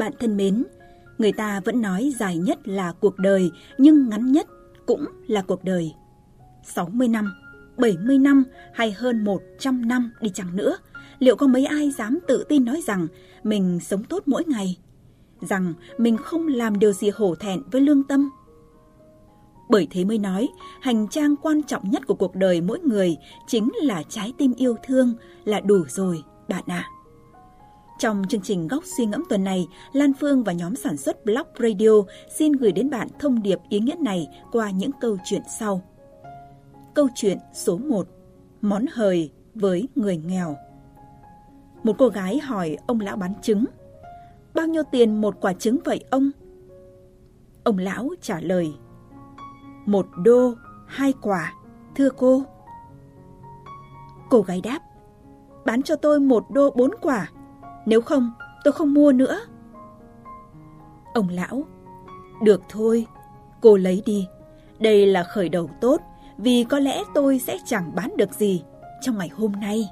Bạn thân mến, người ta vẫn nói dài nhất là cuộc đời, nhưng ngắn nhất cũng là cuộc đời. 60 năm, 70 năm hay hơn 100 năm đi chăng nữa, liệu có mấy ai dám tự tin nói rằng mình sống tốt mỗi ngày? Rằng mình không làm điều gì hổ thẹn với lương tâm? Bởi thế mới nói, hành trang quan trọng nhất của cuộc đời mỗi người chính là trái tim yêu thương là đủ rồi, bạn ạ. À. Trong chương trình Góc suy ngẫm tuần này, Lan Phương và nhóm sản xuất Blog Radio xin gửi đến bạn thông điệp ý nghĩa này qua những câu chuyện sau. Câu chuyện số 1 Món hời với người nghèo Một cô gái hỏi ông lão bán trứng Bao nhiêu tiền một quả trứng vậy ông? Ông lão trả lời Một đô, hai quả, thưa cô Cô gái đáp Bán cho tôi một đô bốn quả nếu không tôi không mua nữa Ông lão Được thôi, cô lấy đi Đây là khởi đầu tốt vì có lẽ tôi sẽ chẳng bán được gì trong ngày hôm nay.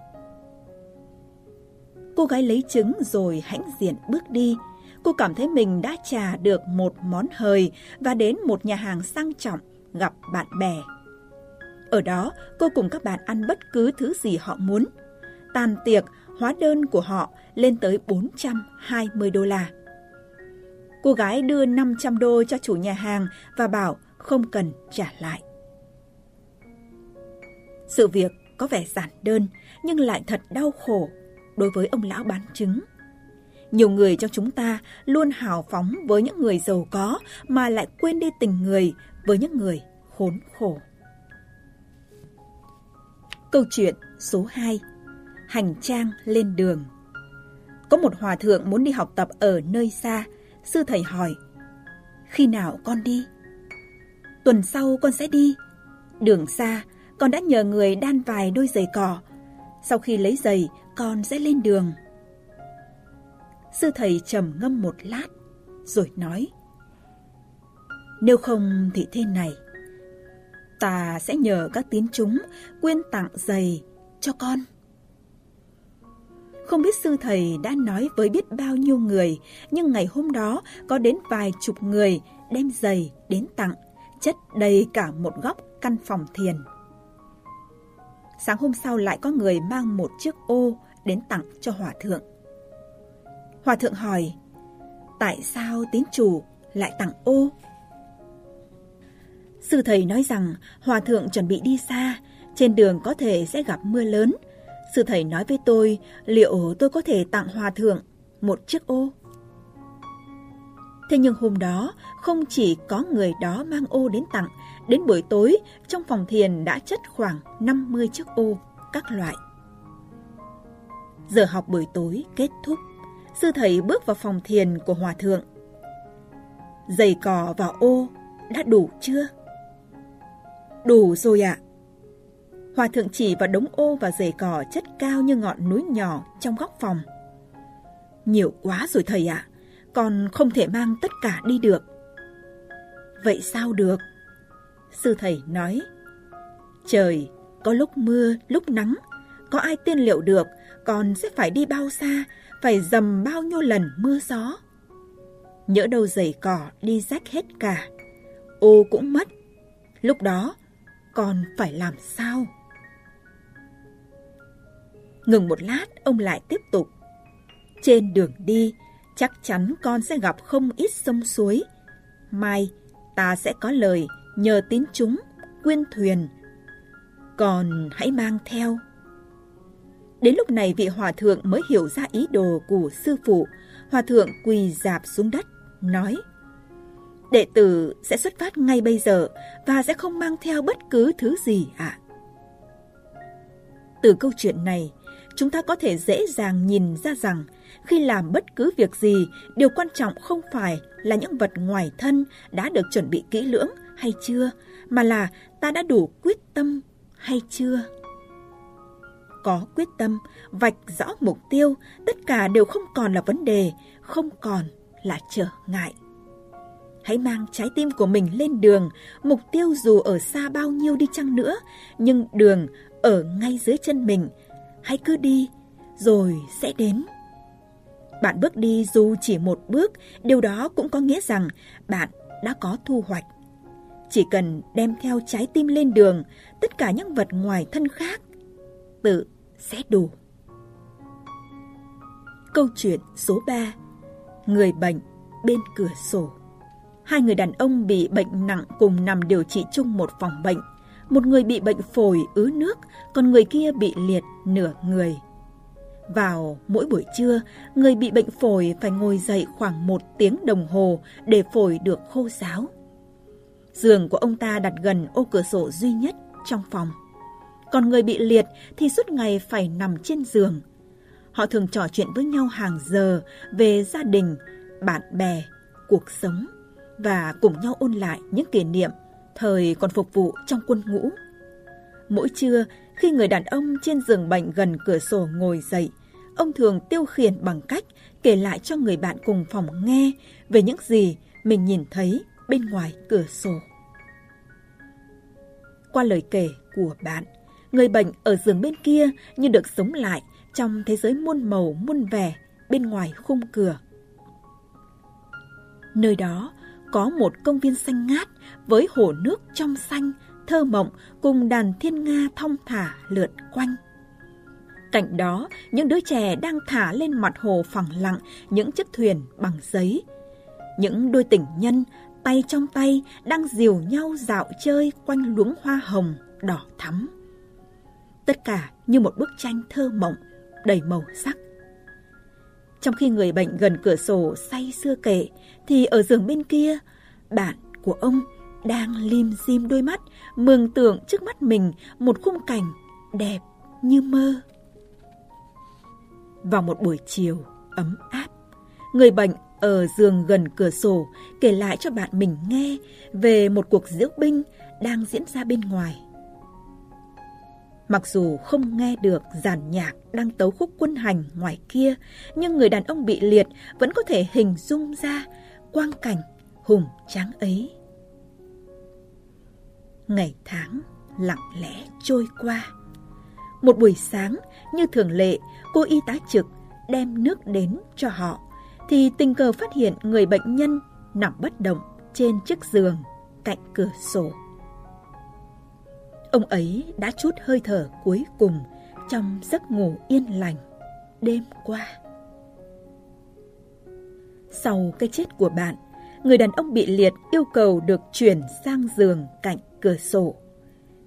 Cô gái lấy trứng rồi hãnh diện bước đi. Cô cảm thấy mình đã trả được một món hời và đến một nhà hàng sang trọng gặp bạn bè. Ở đó, cô cùng các bạn ăn bất cứ thứ gì họ muốn. Tàn tiệc, hóa đơn của họ lên tới 420 đô la. Cô gái đưa 500 đô cho chủ nhà hàng và bảo không cần trả lại. Sự việc có vẻ giản đơn, nhưng lại thật đau khổ đối với ông lão bán trứng. Nhiều người trong chúng ta luôn hào phóng với những người giàu có mà lại quên đi tình người với những người khốn khổ. Câu chuyện số 2 Hành trang lên đường Có một hòa thượng muốn đi học tập ở nơi xa, sư thầy hỏi Khi nào con đi? Tuần sau con sẽ đi. Đường xa, con đã nhờ người đan vài đôi giày cỏ. Sau khi lấy giày, con sẽ lên đường. Sư thầy trầm ngâm một lát, rồi nói. Nếu không thì thế này, ta sẽ nhờ các tín chúng quyên tặng giày cho con. Không biết sư thầy đã nói với biết bao nhiêu người, nhưng ngày hôm đó có đến vài chục người đem giày đến tặng, chất đầy cả một góc căn phòng thiền. Sáng hôm sau lại có người mang một chiếc ô đến tặng cho hòa thượng. Hòa thượng hỏi, tại sao tín chủ lại tặng ô? Sư thầy nói rằng hòa thượng chuẩn bị đi xa, trên đường có thể sẽ gặp mưa lớn. Sư thầy nói với tôi liệu tôi có thể tặng hòa thượng một chiếc ô. Thế nhưng hôm đó không chỉ có người đó mang ô đến tặng Đến buổi tối, trong phòng thiền đã chất khoảng 50 chiếc ô các loại. Giờ học buổi tối kết thúc, sư thầy bước vào phòng thiền của hòa thượng. Giày cỏ vào ô đã đủ chưa? Đủ rồi ạ. Hòa thượng chỉ vào đống ô và giày cỏ chất cao như ngọn núi nhỏ trong góc phòng. Nhiều quá rồi thầy ạ, con không thể mang tất cả đi được. Vậy sao được? Sư thầy nói, trời có lúc mưa, lúc nắng, có ai tiên liệu được con sẽ phải đi bao xa, phải dầm bao nhiêu lần mưa gió. Nhỡ đâu giày cỏ đi rách hết cả, ô cũng mất. Lúc đó, con phải làm sao? Ngừng một lát, ông lại tiếp tục. Trên đường đi, chắc chắn con sẽ gặp không ít sông suối. Mai, ta sẽ có lời nhờ tín chúng quyên thuyền còn hãy mang theo đến lúc này vị hòa thượng mới hiểu ra ý đồ của sư phụ hòa thượng quỳ dạp xuống đất nói đệ tử sẽ xuất phát ngay bây giờ và sẽ không mang theo bất cứ thứ gì ạ từ câu chuyện này chúng ta có thể dễ dàng nhìn ra rằng khi làm bất cứ việc gì điều quan trọng không phải là những vật ngoài thân đã được chuẩn bị kỹ lưỡng hay chưa, mà là ta đã đủ quyết tâm hay chưa. Có quyết tâm, vạch rõ mục tiêu, tất cả đều không còn là vấn đề, không còn là trở ngại. Hãy mang trái tim của mình lên đường, mục tiêu dù ở xa bao nhiêu đi chăng nữa, nhưng đường ở ngay dưới chân mình. Hãy cứ đi, rồi sẽ đến. Bạn bước đi dù chỉ một bước, điều đó cũng có nghĩa rằng bạn đã có thu hoạch. Chỉ cần đem theo trái tim lên đường, tất cả những vật ngoài thân khác tự sẽ đủ. Câu chuyện số 3 Người bệnh bên cửa sổ Hai người đàn ông bị bệnh nặng cùng nằm điều trị chung một phòng bệnh. Một người bị bệnh phổi ứ nước, còn người kia bị liệt nửa người. Vào mỗi buổi trưa, người bị bệnh phổi phải ngồi dậy khoảng một tiếng đồng hồ để phổi được khô ráo. Giường của ông ta đặt gần ô cửa sổ duy nhất trong phòng. Còn người bị liệt thì suốt ngày phải nằm trên giường. Họ thường trò chuyện với nhau hàng giờ về gia đình, bạn bè, cuộc sống và cùng nhau ôn lại những kỷ niệm thời còn phục vụ trong quân ngũ. Mỗi trưa, khi người đàn ông trên giường bệnh gần cửa sổ ngồi dậy, ông thường tiêu khiển bằng cách kể lại cho người bạn cùng phòng nghe về những gì mình nhìn thấy bên ngoài cửa sổ. Qua lời kể của bạn, người bệnh ở giường bên kia như được sống lại trong thế giới muôn màu muôn vẻ bên ngoài khung cửa. Nơi đó có một công viên xanh ngát với hồ nước trong xanh, thơ mộng cùng đàn thiên nga thong thả lượn quanh. Cạnh đó, những đứa trẻ đang thả lên mặt hồ phẳng lặng những chiếc thuyền bằng giấy. Những đôi tình nhân, tay trong tay, đang dìu nhau dạo chơi quanh luống hoa hồng, đỏ thắm. Tất cả như một bức tranh thơ mộng, đầy màu sắc. Trong khi người bệnh gần cửa sổ say sưa kể, thì ở giường bên kia, bạn của ông đang lim dim đôi mắt, mường tượng trước mắt mình một khung cảnh đẹp như mơ. Vào một buổi chiều ấm áp, người bệnh ở giường gần cửa sổ kể lại cho bạn mình nghe về một cuộc diễu binh đang diễn ra bên ngoài. Mặc dù không nghe được giàn nhạc đang tấu khúc quân hành ngoài kia, nhưng người đàn ông bị liệt vẫn có thể hình dung ra quang cảnh hùng tráng ấy. Ngày tháng lặng lẽ trôi qua. Một buổi sáng, như thường lệ, cô y tá trực đem nước đến cho họ, thì tình cờ phát hiện người bệnh nhân nằm bất động trên chiếc giường cạnh cửa sổ. Ông ấy đã chút hơi thở cuối cùng trong giấc ngủ yên lành đêm qua. Sau cái chết của bạn, người đàn ông bị liệt yêu cầu được chuyển sang giường cạnh cửa sổ.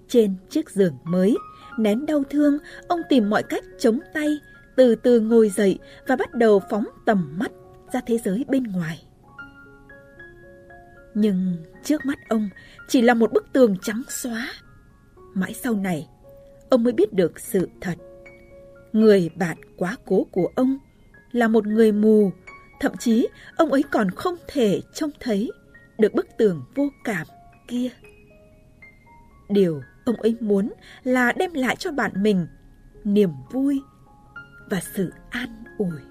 Trên chiếc giường mới, nén đau thương, ông tìm mọi cách chống tay, từ từ ngồi dậy và bắt đầu phóng tầm mắt ra thế giới bên ngoài. Nhưng trước mắt ông chỉ là một bức tường trắng xóa. Mãi sau này, ông mới biết được sự thật. Người bạn quá cố của ông là một người mù, thậm chí ông ấy còn không thể trông thấy được bức tường vô cảm kia. Điều ông ấy muốn là đem lại cho bạn mình niềm vui và sự an ủi.